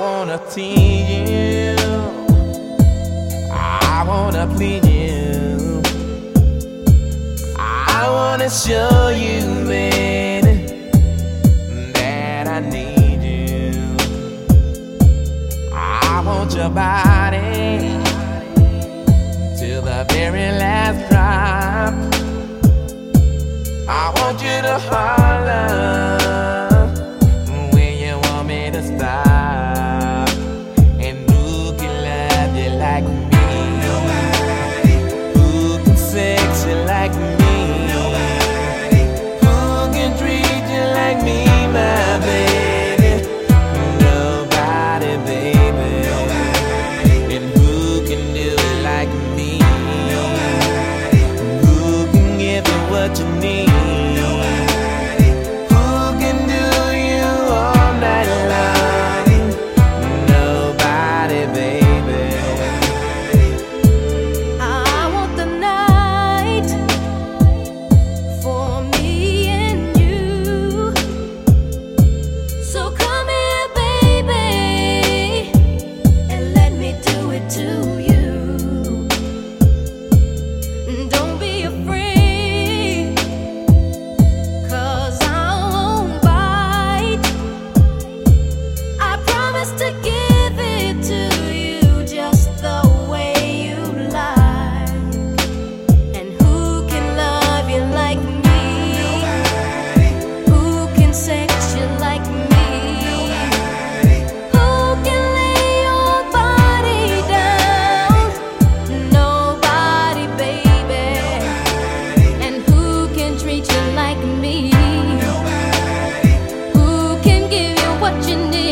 wanna tease you. I wanna please you. I wanna show you, baby, that I need you. I want your body till the very last drop. I want you to holler love watching you need.